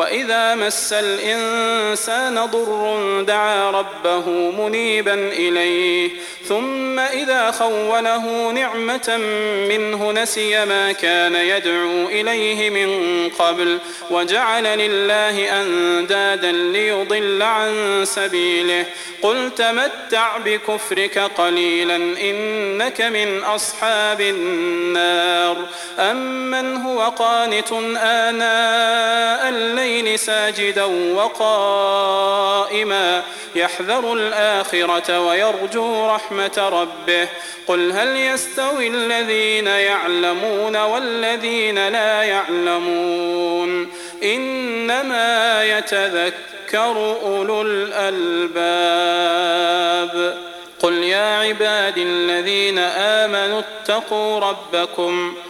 وإذا مس الإنسان ضر دعا ربه منيبا إليه ثم إذا خوله نعمة منه نسي ما كان يدعو إليه من قبل وجعل لله أندادا ليضل عن سبيله. قل تمتع بكفرك قليلا إنك من أصحاب النار. أمن هو قانت آناء الليل ساجدا وقائما. يحذر الآخرة ويرجو رحمة ربه. قل هل يستوي الذين يعلمون والذين لا يعلمون؟ إنما يتذكر أولو الألباب. قل يا عباد الذين آمنوا اتقوا ربكم.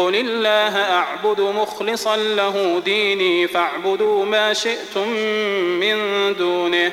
قل الله أعبد مخلصا له ديني فاعبدوا ما شئتم من دونه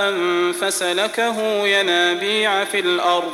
فسلكه ينابيع في الأرض.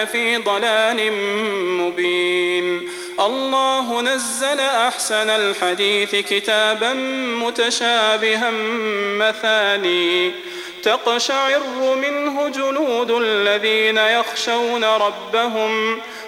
أولئك في ضلال مبين. الله نزل أحسن الحديث كتابا متشابها مثاني. تقشعر منه جلود الذين يخشون ربهم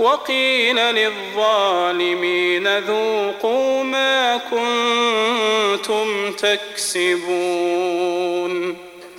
وقيل للظالمين ذوقوا ما كنتم تكسبون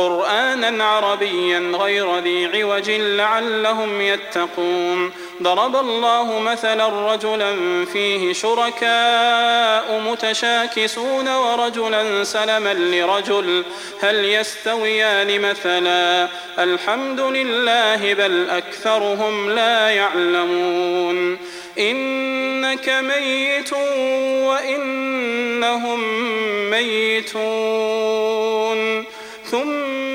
قرآنا عربيا غير ذي عوج لعلهم يتقون. ضرب الله مثلا رجلا فيه شركاء متشاكسون ورجلا سلما لرجل. هل يستويان مثلا؟ الحمد لله بل أكثرهم لا يعلمون. إنك ميت وإنهم ميتون.